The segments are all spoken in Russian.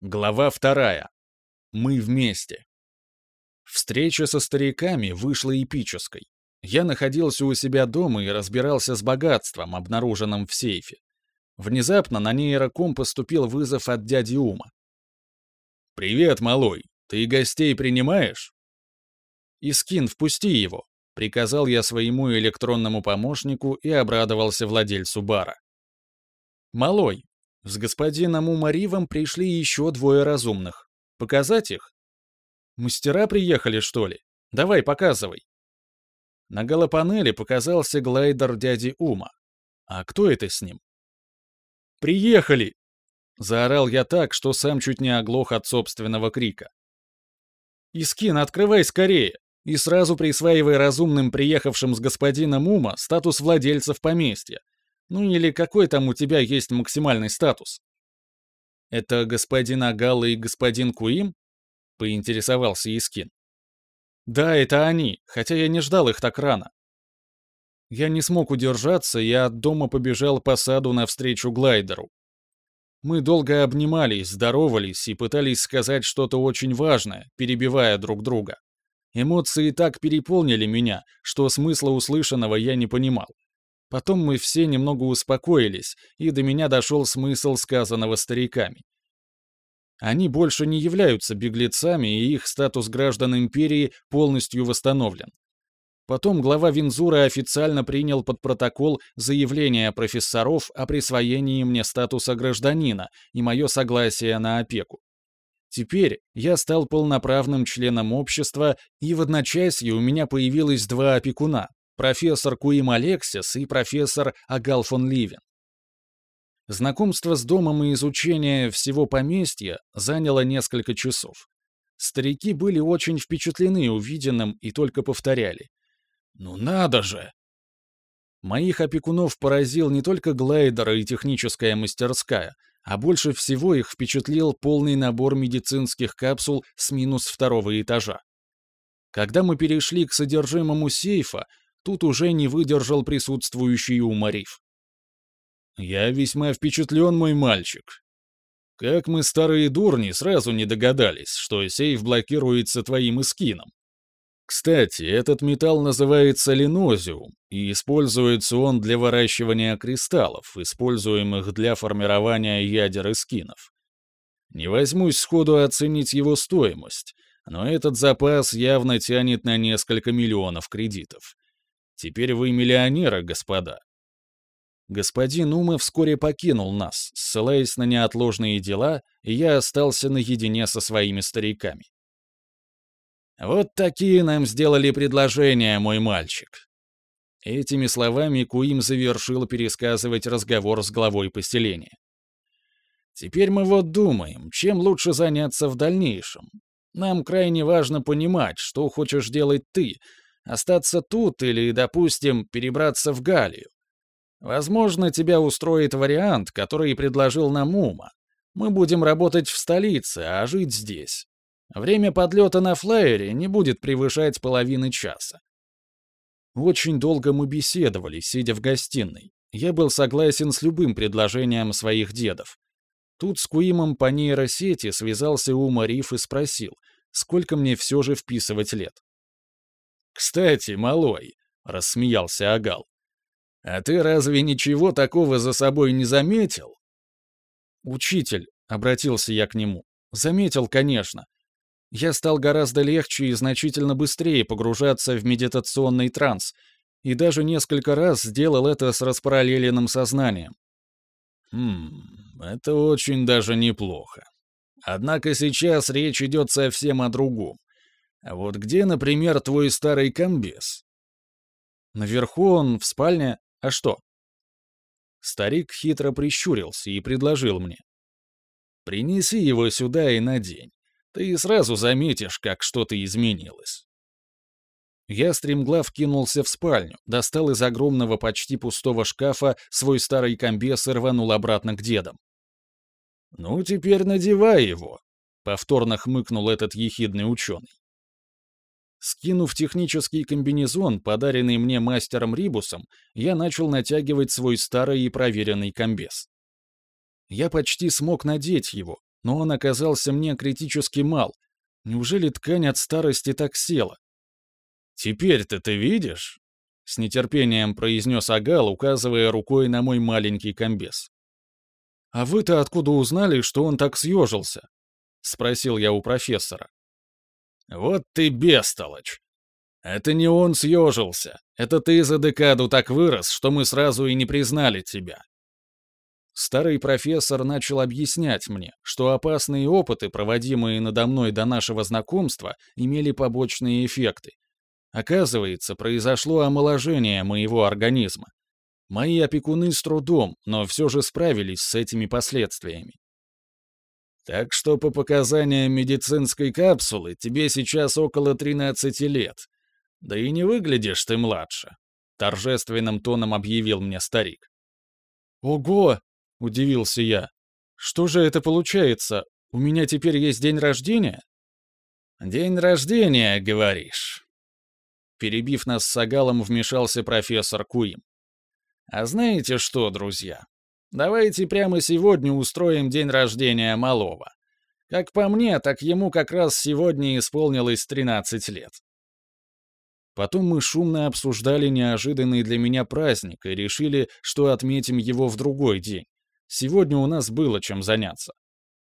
Глава вторая. Мы вместе. Встреча со стариками вышла эпической. Я находился у себя дома и разбирался с богатством, обнаруженным в сейфе. Внезапно на нейроком поступил вызов от дяди Ума. «Привет, малой. Ты гостей принимаешь?» «Искин, впусти его», — приказал я своему электронному помощнику и обрадовался владельцу бара. «Малой, с господином Умаривом пришли еще двое разумных. Показать их? Мастера приехали, что ли? Давай, показывай. На голопанели показался глайдер дяди Ума. А кто это с ним? «Приехали!» Заорал я так, что сам чуть не оглох от собственного крика. «Искин, открывай скорее!» и сразу присваивай разумным приехавшим с господином Ума статус владельцев поместья, ну или какой там у тебя есть максимальный статус? Это господин Агал и господин Куим? Поинтересовался Искин. Да, это они, хотя я не ждал их так рано. Я не смог удержаться и от дома побежал по саду навстречу глайдеру. Мы долго обнимались, здоровались и пытались сказать что-то очень важное, перебивая друг друга. Эмоции так переполнили меня, что смысла услышанного я не понимал. Потом мы все немного успокоились, и до меня дошел смысл сказанного стариками. Они больше не являются беглецами, и их статус граждан империи полностью восстановлен. Потом глава Винзура официально принял под протокол заявление профессоров о присвоении мне статуса гражданина и мое согласие на опеку. Теперь я стал полноправным членом общества, и в одночасье у меня появилось два опекуна профессор Куим Алексис и профессор Агал фон Ливен. Знакомство с домом и изучение всего поместья заняло несколько часов. Старики были очень впечатлены увиденным и только повторяли. «Ну надо же!» Моих опекунов поразил не только глайдер и техническая мастерская, а больше всего их впечатлил полный набор медицинских капсул с минус второго этажа. Когда мы перешли к содержимому сейфа, Тут уже не выдержал присутствующий уморив. «Я весьма впечатлен, мой мальчик. Как мы, старые дурни, сразу не догадались, что сейф блокируется твоим эскином. Кстати, этот металл называется линозиум, и используется он для выращивания кристаллов, используемых для формирования ядер эскинов. Не возьмусь сходу оценить его стоимость, но этот запас явно тянет на несколько миллионов кредитов. Теперь вы миллионеры, господа. Господин Ума вскоре покинул нас, ссылаясь на неотложные дела, и я остался наедине со своими стариками. «Вот такие нам сделали предложения, мой мальчик». Этими словами Куим завершил пересказывать разговор с главой поселения. «Теперь мы вот думаем, чем лучше заняться в дальнейшем. Нам крайне важно понимать, что хочешь делать ты, Остаться тут или, допустим, перебраться в Галию. Возможно, тебя устроит вариант, который предложил нам Ума. Мы будем работать в столице, а жить здесь. Время подлета на флайере не будет превышать половины часа. Очень долго мы беседовали, сидя в гостиной. Я был согласен с любым предложением своих дедов. Тут с Куимом по нейросети связался Ума Риф и спросил, сколько мне все же вписывать лет. «Кстати, малой», — рассмеялся Агал, — «а ты разве ничего такого за собой не заметил?» «Учитель», — обратился я к нему, — «заметил, конечно. Я стал гораздо легче и значительно быстрее погружаться в медитационный транс, и даже несколько раз сделал это с распараллеленным сознанием. Хм, это очень даже неплохо. Однако сейчас речь идет совсем о другом. А вот где, например, твой старый комбез? Наверху он, в спальне. А что? Старик хитро прищурился и предложил мне. Принеси его сюда и надень. Ты сразу заметишь, как что-то изменилось. Я стремглав кинулся в спальню, достал из огромного почти пустого шкафа свой старый комбез и рванул обратно к дедам. «Ну, теперь надевай его», — повторно хмыкнул этот ехидный ученый. Скинув технический комбинезон, подаренный мне мастером Рибусом, я начал натягивать свой старый и проверенный комбез. Я почти смог надеть его, но он оказался мне критически мал. Неужели ткань от старости так села? «Теперь-то ты видишь?» — с нетерпением произнес Агал, указывая рукой на мой маленький комбез. «А вы-то откуда узнали, что он так съежился?» — спросил я у профессора. «Вот ты бестолочь! Это не он съежился, это ты за декаду так вырос, что мы сразу и не признали тебя». Старый профессор начал объяснять мне, что опасные опыты, проводимые надо мной до нашего знакомства, имели побочные эффекты. Оказывается, произошло омоложение моего организма. Мои опекуны с трудом, но все же справились с этими последствиями. Так что по показаниям медицинской капсулы тебе сейчас около 13 лет. Да и не выглядишь ты младше, торжественным тоном объявил мне старик. Ого, удивился я. Что же это получается? У меня теперь есть день рождения? День рождения, говоришь? Перебив нас с Агалом, вмешался профессор Куим. А знаете что, друзья? Давайте прямо сегодня устроим день рождения малого. Как по мне, так ему как раз сегодня исполнилось 13 лет. Потом мы шумно обсуждали неожиданный для меня праздник и решили, что отметим его в другой день. Сегодня у нас было чем заняться.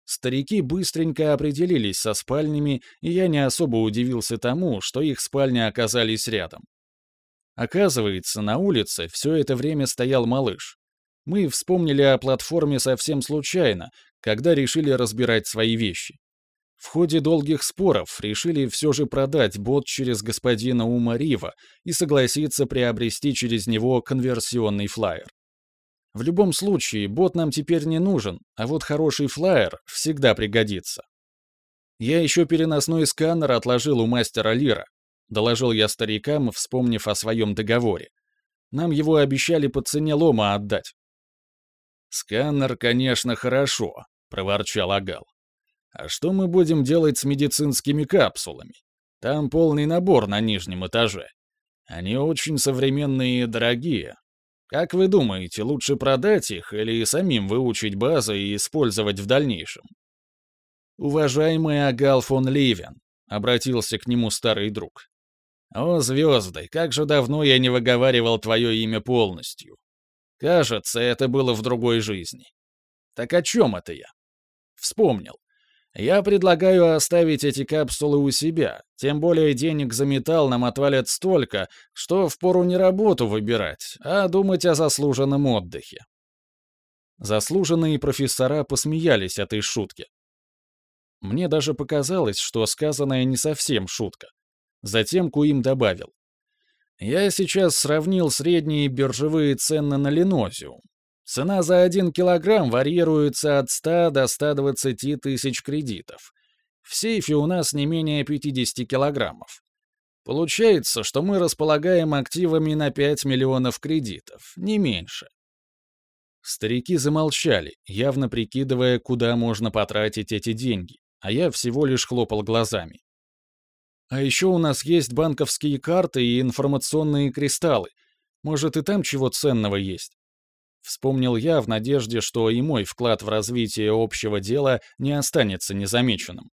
Старики быстренько определились со спальнями, и я не особо удивился тому, что их спальни оказались рядом. Оказывается, на улице все это время стоял малыш. Мы вспомнили о платформе совсем случайно, когда решили разбирать свои вещи. В ходе долгих споров решили все же продать бот через господина Ума Рива и согласиться приобрести через него конверсионный флайер. В любом случае, бот нам теперь не нужен, а вот хороший флайер всегда пригодится. Я еще переносной сканер отложил у мастера Лира, доложил я старикам, вспомнив о своем договоре. Нам его обещали по цене лома отдать. «Сканер, конечно, хорошо», — проворчал Агал. «А что мы будем делать с медицинскими капсулами? Там полный набор на нижнем этаже. Они очень современные и дорогие. Как вы думаете, лучше продать их или самим выучить базы и использовать в дальнейшем?» «Уважаемый Агал фон Ливен», — обратился к нему старый друг, «О, звезды, как же давно я не выговаривал твое имя полностью. Кажется, это было в другой жизни. Так о чем это я? Вспомнил. Я предлагаю оставить эти капсулы у себя, тем более денег за металл нам отвалят столько, что впору не работу выбирать, а думать о заслуженном отдыхе. Заслуженные профессора посмеялись этой шутке. Мне даже показалось, что сказанное не совсем шутка. Затем Куим добавил. «Я сейчас сравнил средние биржевые цены на линозиум. Цена за один килограмм варьируется от 100 до 120 тысяч кредитов. В сейфе у нас не менее 50 килограммов. Получается, что мы располагаем активами на 5 миллионов кредитов, не меньше. Старики замолчали, явно прикидывая, куда можно потратить эти деньги, а я всего лишь хлопал глазами. А еще у нас есть банковские карты и информационные кристаллы. Может, и там чего ценного есть. Вспомнил я в надежде, что и мой вклад в развитие общего дела не останется незамеченным.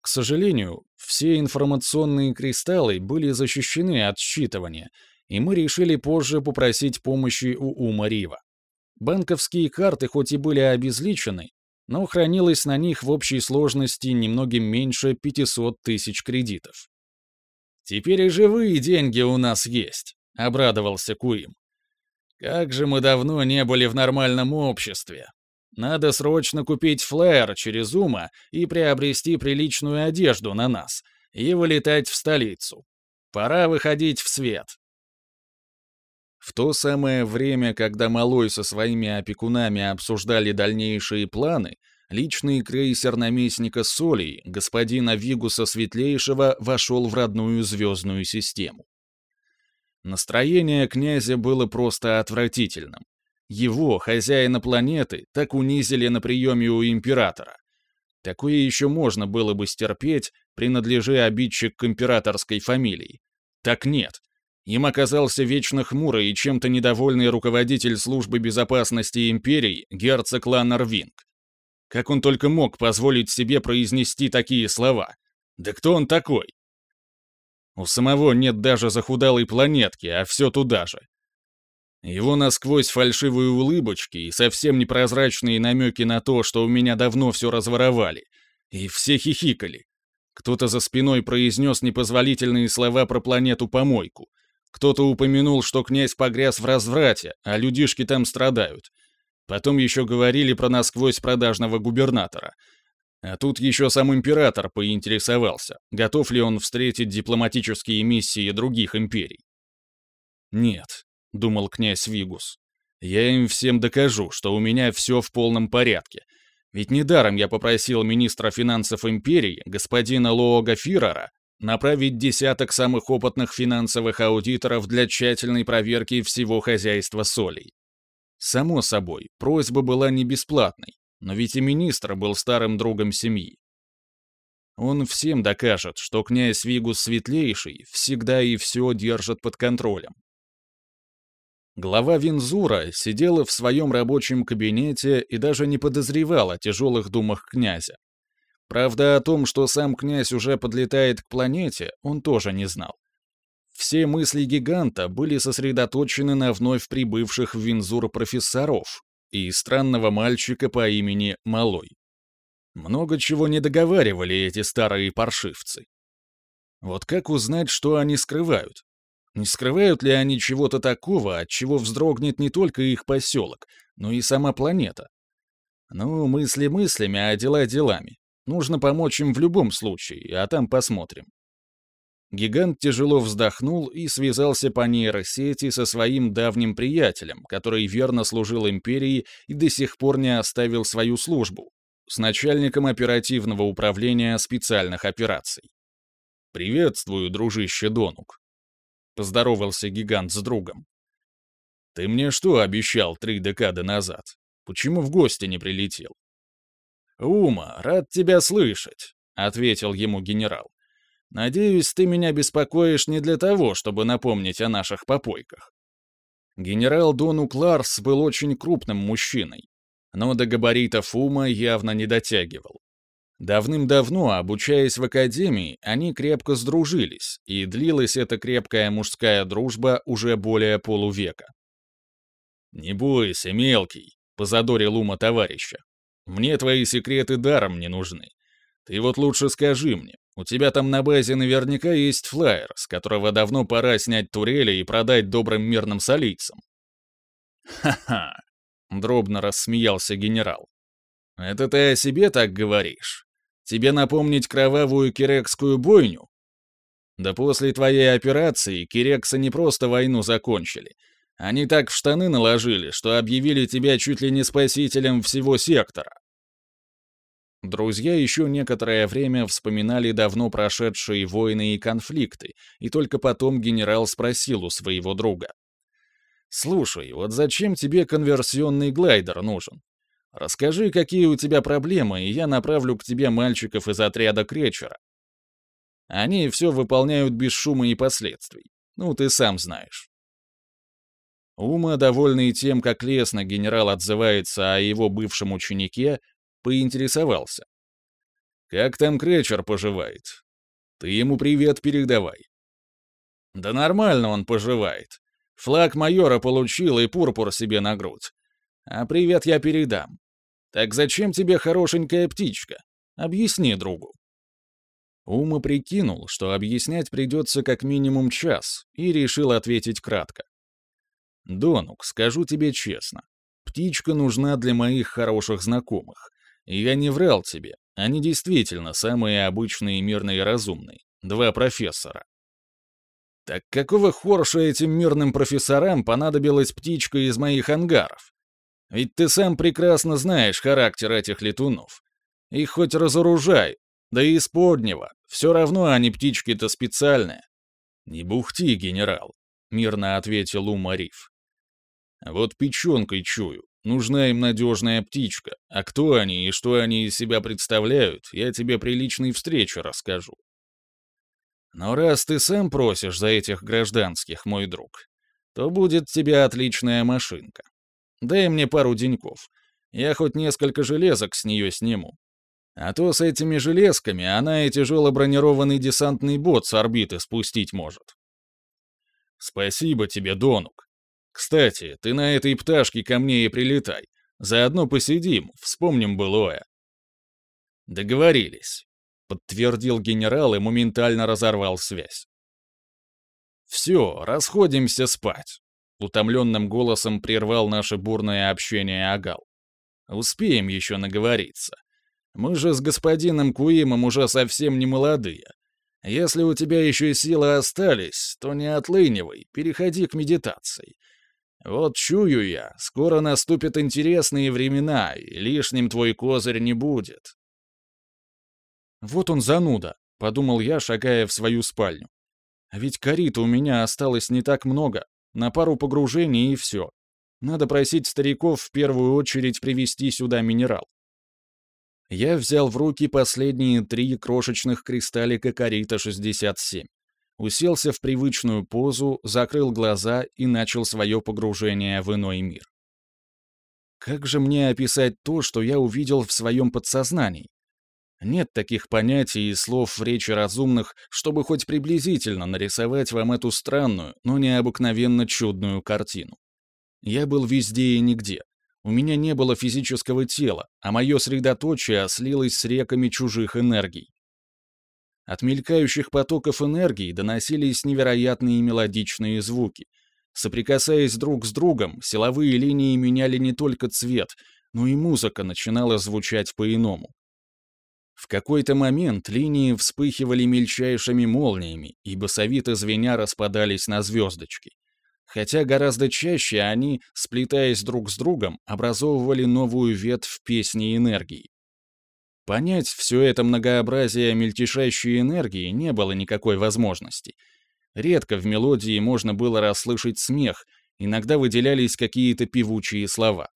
К сожалению, все информационные кристаллы были защищены от считывания, и мы решили позже попросить помощи у Ума Рива. Банковские карты хоть и были обезличены, но хранилось на них в общей сложности немногим меньше 500 тысяч кредитов. «Теперь и живые деньги у нас есть», — обрадовался Куим. «Как же мы давно не были в нормальном обществе. Надо срочно купить флэр через Ума и приобрести приличную одежду на нас, и вылетать в столицу. Пора выходить в свет». В то самое время, когда Малой со своими опекунами обсуждали дальнейшие планы, личный крейсер наместника Солей, господина Вигуса Светлейшего, вошел в родную звездную систему. Настроение князя было просто отвратительным. Его, хозяина планеты, так унизили на приеме у императора. Такое еще можно было бы стерпеть, принадлежи обидчик к императорской фамилии. Так нет. Им оказался вечно хмурый и чем-то недовольный руководитель службы безопасности империи, герцог Ланнер Винг. Как он только мог позволить себе произнести такие слова? Да кто он такой? У самого нет даже захудалой планетки, а все туда же. Его насквозь фальшивые улыбочки и совсем непрозрачные намеки на то, что у меня давно все разворовали. И все хихикали. Кто-то за спиной произнес непозволительные слова про планету-помойку. Кто-то упомянул, что князь погряз в разврате, а людишки там страдают. Потом еще говорили про насквозь продажного губернатора. А тут еще сам император поинтересовался, готов ли он встретить дипломатические миссии других империй. Нет, — думал князь Вигус. «Я им всем докажу, что у меня все в полном порядке. Ведь недаром я попросил министра финансов империи, господина Лоога Фирера, направить десяток самых опытных финансовых аудиторов для тщательной проверки всего хозяйства солей. Само собой, просьба была не бесплатной, но ведь и министр был старым другом семьи. Он всем докажет, что князь Вигус Светлейший всегда и все держит под контролем. Глава Винзура сидела в своем рабочем кабинете и даже не подозревала о тяжелых думах князя. Правда, о том, что сам князь уже подлетает к планете, он тоже не знал. Все мысли гиганта были сосредоточены на вновь прибывших в Винзур профессоров и странного мальчика по имени Малой. Много чего не договаривали эти старые паршивцы. Вот как узнать, что они скрывают? Не скрывают ли они чего-то такого, от чего вздрогнет не только их поселок, но и сама планета? Ну, мысли мыслями, а дела делами. Нужно помочь им в любом случае, а там посмотрим. Гигант тяжело вздохнул и связался по нейросети со своим давним приятелем, который верно служил империи и до сих пор не оставил свою службу, с начальником оперативного управления специальных операций. «Приветствую, дружище Донук», поздоровался гигант с другом. «Ты мне что обещал три декады назад? Почему в гости не прилетел?» «Ума, рад тебя слышать», — ответил ему генерал. «Надеюсь, ты меня беспокоишь не для того, чтобы напомнить о наших попойках». Генерал Дону Кларс был очень крупным мужчиной, но до габаритов ума явно не дотягивал. Давным-давно, обучаясь в академии, они крепко сдружились, и длилась эта крепкая мужская дружба уже более полувека. «Не бойся, мелкий», — позадорил ума товарища. «Мне твои секреты даром не нужны. Ты вот лучше скажи мне, у тебя там на базе наверняка есть флайер, с которого давно пора снять турели и продать добрым мирным солийцам». «Ха-ха», — дробно рассмеялся генерал. «Это ты о себе так говоришь? Тебе напомнить кровавую кирекскую бойню? Да после твоей операции кирексы не просто войну закончили. Они так в штаны наложили, что объявили тебя чуть ли не спасителем всего сектора. Друзья еще некоторое время вспоминали давно прошедшие войны и конфликты, и только потом генерал спросил у своего друга. «Слушай, вот зачем тебе конверсионный глайдер нужен? Расскажи, какие у тебя проблемы, и я направлю к тебе мальчиков из отряда Кречера. Они все выполняют без шума и последствий. Ну, ты сам знаешь. Ума, довольный тем, как лестно генерал отзывается о его бывшем ученике, поинтересовался. «Как там Кречер поживает? Ты ему привет передавай». «Да нормально он поживает. Флаг майора получил и пурпур себе на грудь. А привет я передам. Так зачем тебе хорошенькая птичка? Объясни другу. Ума прикинул, что объяснять придется как минимум час, и решил ответить кратко. «Донук, скажу тебе честно, птичка нужна для моих хороших знакомых. Я не врал тебе, они действительно самые обычные мирные разумные, два профессора. Так какого хорша этим мирным профессорам понадобилась птичка из моих ангаров? Ведь ты сам прекрасно знаешь характер этих летунов. Их хоть разоружай, да и из поднего, все равно они птички-то специальные. Не бухти, генерал, мирно ответил Умариф. Вот печенкой чую, нужна им надежная птичка, а кто они и что они из себя представляют, я тебе при личной встрече расскажу. Но раз ты сам просишь за этих гражданских, мой друг, то будет тебе отличная машинка. Дай мне пару деньков. Я хоть несколько железок с нее сниму. А то с этими железками она и тяжело бронированный десантный бот с орбиты спустить может. Спасибо тебе, Донук. Кстати, ты на этой пташке ко мне и прилетай. Заодно посидим, вспомним былое. Договорились, подтвердил генерал и моментально разорвал связь. Все, расходимся спать. Утомленным голосом прервал наше бурное общение Агал. Успеем еще наговориться. Мы же с господином Куимом уже совсем не молодые. Если у тебя еще силы остались, то не отлынивай, переходи к медитации. Вот чую я, скоро наступят интересные времена, и лишним твой козырь не будет. Вот он зануда, подумал я, шагая в свою спальню. А ведь корита у меня осталось не так много, на пару погружений и все. Надо просить стариков в первую очередь привезти сюда минерал. Я взял в руки последние три крошечных кристаллика Карита-67, уселся в привычную позу, закрыл глаза и начал свое погружение в иной мир. Как же мне описать то, что я увидел в своем подсознании? Нет таких понятий и слов в речи разумных, чтобы хоть приблизительно нарисовать вам эту странную, но необыкновенно чудную картину. Я был везде и нигде, у меня не было физического тела, а мое средоточие слилось с реками чужих энергий. От мелькающих потоков энергии доносились невероятные мелодичные звуки. Соприкасаясь друг с другом, силовые линии меняли не только цвет, но и музыка начинала звучать по-иному. В какой-то момент линии вспыхивали мельчайшими молниями, и басовито звеня распадались на звездочки хотя гораздо чаще они, сплетаясь друг с другом, образовывали новую ветвь песни энергии. Понять все это многообразие мельтешащей энергии не было никакой возможности. Редко в мелодии можно было расслышать смех, иногда выделялись какие-то певучие слова.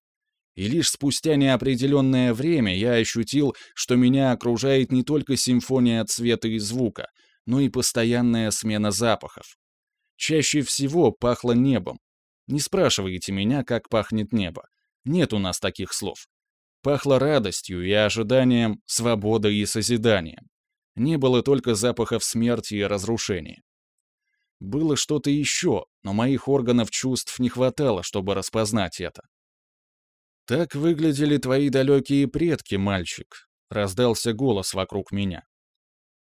И лишь спустя неопределенное время я ощутил, что меня окружает не только симфония цвета и звука, но и постоянная смена запахов. Чаще всего пахло небом. Не спрашивайте меня, как пахнет небо. Нет у нас таких слов. Пахло радостью и ожиданием, свободой и созиданием. Не было только запахов смерти и разрушения. Было что-то еще, но моих органов чувств не хватало, чтобы распознать это. «Так выглядели твои далекие предки, мальчик», — раздался голос вокруг меня.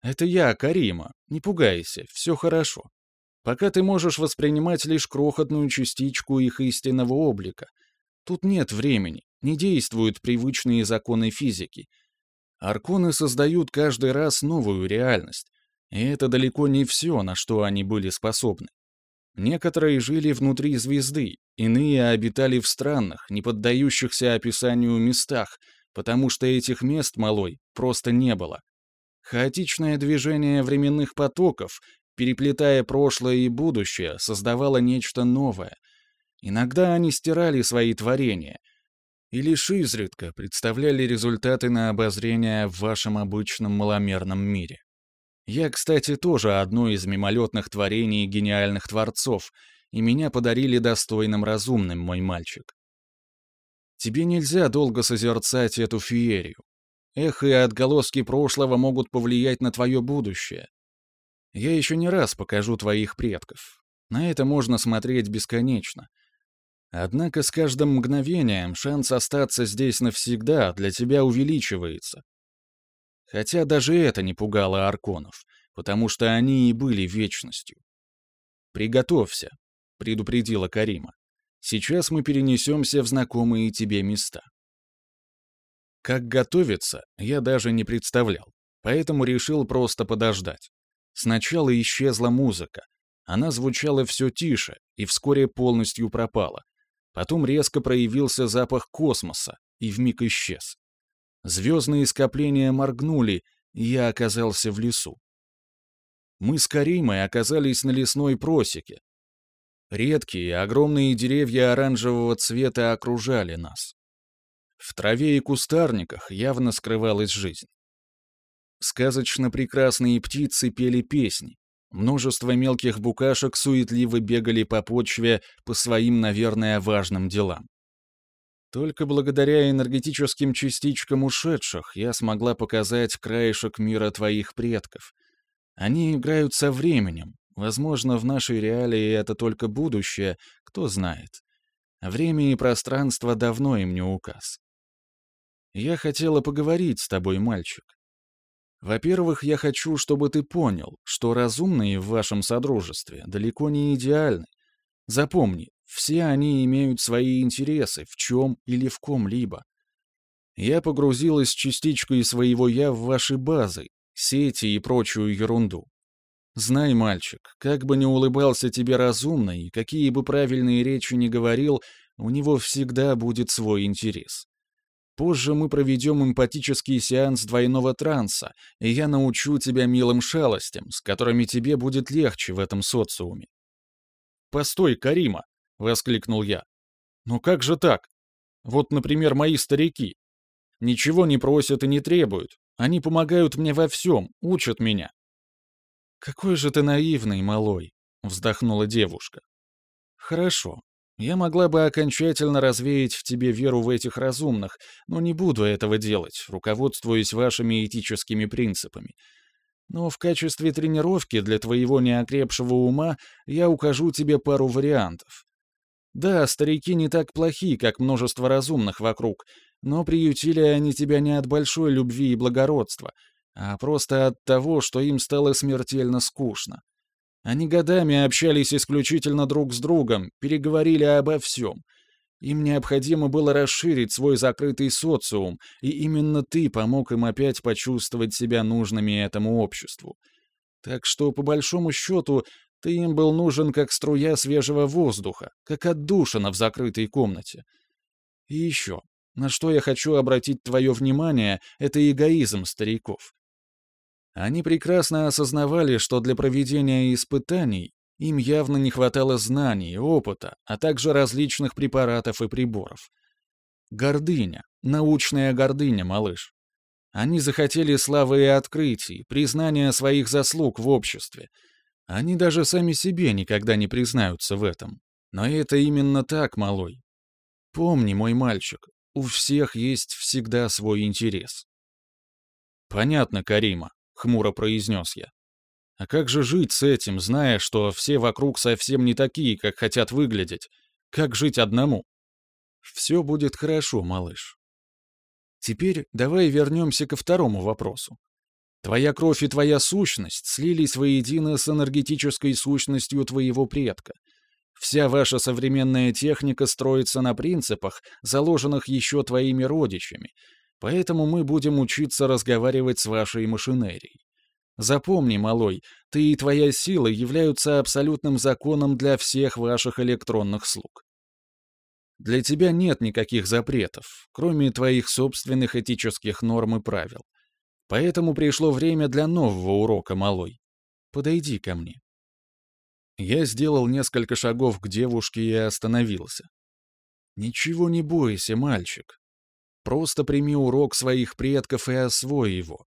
«Это я, Карима. Не пугайся, все хорошо пока ты можешь воспринимать лишь крохотную частичку их истинного облика. Тут нет времени, не действуют привычные законы физики. Арконы создают каждый раз новую реальность, и это далеко не все, на что они были способны. Некоторые жили внутри звезды, иные обитали в странных, не поддающихся описанию местах, потому что этих мест, малой, просто не было. Хаотичное движение временных потоков переплетая прошлое и будущее, создавала нечто новое. Иногда они стирали свои творения и лишь изредка представляли результаты на обозрение в вашем обычном маломерном мире. Я, кстати, тоже одно из мимолетных творений гениальных творцов, и меня подарили достойным разумным, мой мальчик. Тебе нельзя долго созерцать эту феерию. Эхо и отголоски прошлого могут повлиять на твое будущее. Я еще не раз покажу твоих предков. На это можно смотреть бесконечно. Однако с каждым мгновением шанс остаться здесь навсегда для тебя увеличивается. Хотя даже это не пугало арконов, потому что они и были вечностью. «Приготовься», — предупредила Карима. «Сейчас мы перенесемся в знакомые тебе места». Как готовиться, я даже не представлял, поэтому решил просто подождать. Сначала исчезла музыка. Она звучала все тише и вскоре полностью пропала. Потом резко проявился запах космоса и вмиг исчез. Звездные скопления моргнули, и я оказался в лесу. Мы с Каримой оказались на лесной просеке. Редкие, огромные деревья оранжевого цвета окружали нас. В траве и кустарниках явно скрывалась жизнь. Сказочно прекрасные птицы пели песни. Множество мелких букашек суетливо бегали по почве по своим, наверное, важным делам. Только благодаря энергетическим частичкам ушедших я смогла показать краешек мира твоих предков. Они играют со временем. Возможно, в нашей реалии это только будущее, кто знает. Время и пространство давно им не указ. Я хотела поговорить с тобой, мальчик. Во-первых, я хочу, чтобы ты понял, что разумные в вашем содружестве далеко не идеальны. Запомни, все они имеют свои интересы в чем или в ком-либо. Я погрузилась частичкой своего «я» в ваши базы, сети и прочую ерунду. Знай, мальчик, как бы ни улыбался тебе разумно и какие бы правильные речи ни говорил, у него всегда будет свой интерес. Позже мы проведем эмпатический сеанс двойного транса, и я научу тебя милым шалостям, с которыми тебе будет легче в этом социуме. «Постой, Карима!» — воскликнул я. «Ну как же так? Вот, например, мои старики. Ничего не просят и не требуют. Они помогают мне во всем, учат меня». «Какой же ты наивный, малой!» — вздохнула девушка. «Хорошо. Я могла бы окончательно развеять в тебе веру в этих разумных, но не буду этого делать, руководствуясь вашими этическими принципами. Но в качестве тренировки для твоего неокрепшего ума я укажу тебе пару вариантов. Да, старики не так плохи, как множество разумных вокруг, но приютили они тебя не от большой любви и благородства, а просто от того, что им стало смертельно скучно. Они годами общались исключительно друг с другом, переговорили обо всем. Им необходимо было расширить свой закрытый социум, и именно ты помог им опять почувствовать себя нужными этому обществу. Так что, по большому счету, ты им был нужен как струя свежего воздуха, как отдушина в закрытой комнате. И еще, на что я хочу обратить твое внимание, это эгоизм стариков. Они прекрасно осознавали, что для проведения испытаний им явно не хватало знаний, опыта, а также различных препаратов и приборов. Гордыня, научная гордыня, малыш. Они захотели славы и открытий, признания своих заслуг в обществе — они даже сами себе никогда не признаются в этом. Но это именно так, малой. Помни, мой мальчик, у всех есть всегда свой интерес. Понятно, Карима, хмуро произнес я. А как же жить с этим, зная, что все вокруг совсем не такие, как хотят выглядеть? Как жить одному? Все будет хорошо, малыш. Теперь давай вернемся ко второму вопросу. Твоя кровь и твоя сущность слились воедино с энергетической сущностью твоего предка. Вся ваша современная техника строится на принципах, заложенных еще твоими родичами, поэтому мы будем учиться разговаривать с вашей машинерией. Запомни, малой, ты и твоя сила являются абсолютным законом для всех ваших электронных слуг. Для тебя нет никаких запретов, кроме твоих собственных этических норм и правил. Поэтому пришло время для нового урока, малой. Подойди ко мне. Я сделал несколько шагов к девушке и остановился. Ничего не бойся, мальчик. Просто прими урок своих предков и освой его.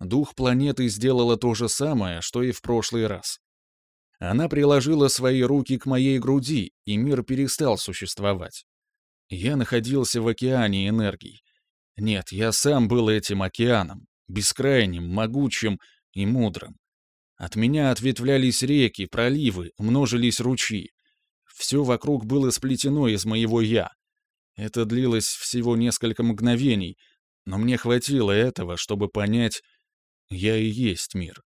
Дух планеты сделала то же самое, что и в прошлый раз. Она приложила свои руки к моей груди, и мир перестал существовать. Я находился в океане энергий, нет, я сам был этим океаном, бескрайним, могучим и мудрым. От меня ответвлялись реки, проливы, множились ручьи. Все вокруг было сплетено из моего «я». Это длилось всего несколько мгновений, но мне хватило этого, чтобы понять, я и есть мир.